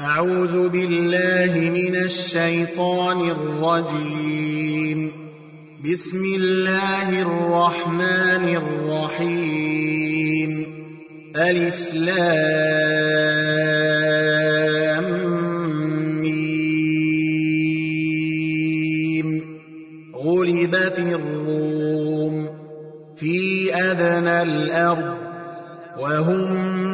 أعوذ بالله من الشيطان الرجيم. بسم الله الرحمن الرحيم. ألف لام ميم. غلبت الروم في أدنى الأرض وهم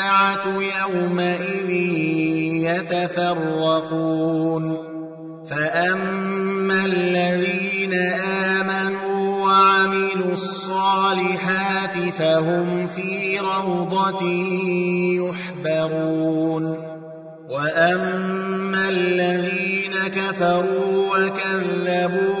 يومئذ يتفرقون. فأما الذين آمنوا وعملوا الصالحات فهم في روضة يحبرون. وأما الذين كفروا وكذبوا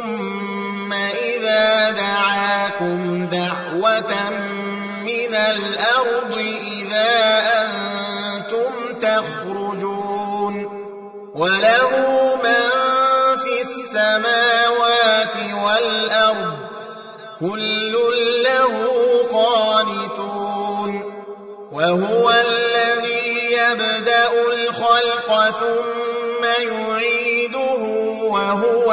ثم إذا دعاكم دعوة من الأرض إذا أنتم تخرجون وله من في السماوات والأرض كل له قانتون وهو الذي يبدأ الخلق ثم يعيده وهو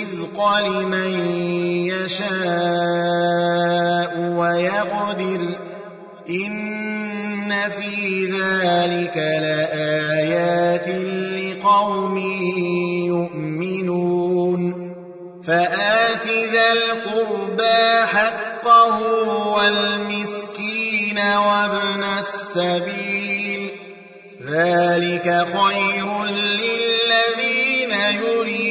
لمن يشاء ويقدر. إن في ذلك لآيات لقوم يؤمنون. فآت ذا القربى حقه والمسكين وابن السبيل. ذلك خير للذين يريدون.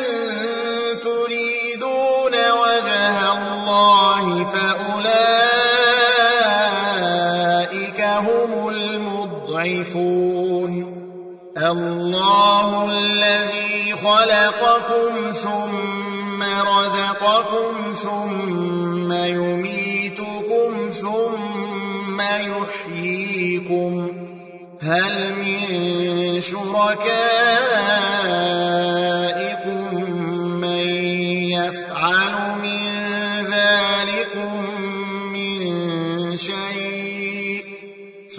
فأولئك هم المضعفون الله الذي خلقكم ثم رزقكم ثم يميتكم ثم يحييكم هل من شركائكم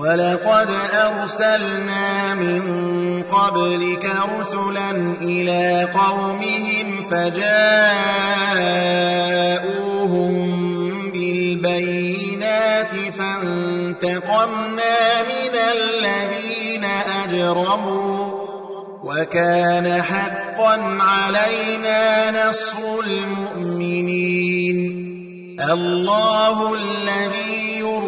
ولقد أرسلنا من قبلك رسلا إلى قومهم فجاءوهم بالبينات فانتقمنا من الذين أجرموا وكان حقا علينا نصر المؤمنين. الله الذي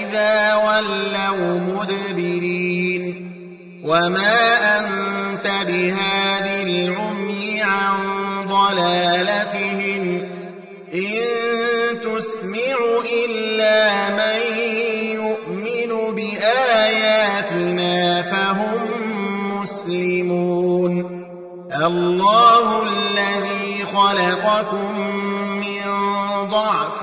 إذا ولوا مدبرين وما أنت بهاد العمي عن ضلالتهم إن تسمع إلا من يؤمن بآياتنا فهم مسلمون الله الذي خلقكم من ضعف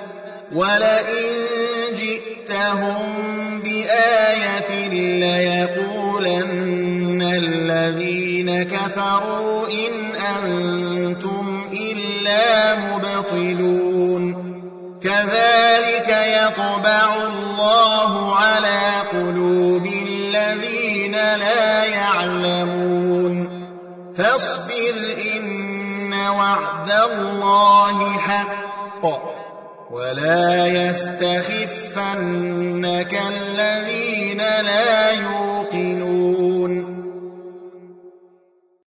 ولئن جئتهم بآية ليقولن الذين كفروا إن أنتم إلا مبطلون. كذلك يطبع الله على قلوب الذين لا يعلمون. فاصبر إن وعد الله حق. ولا يستخفنك الذين لا يؤمنون.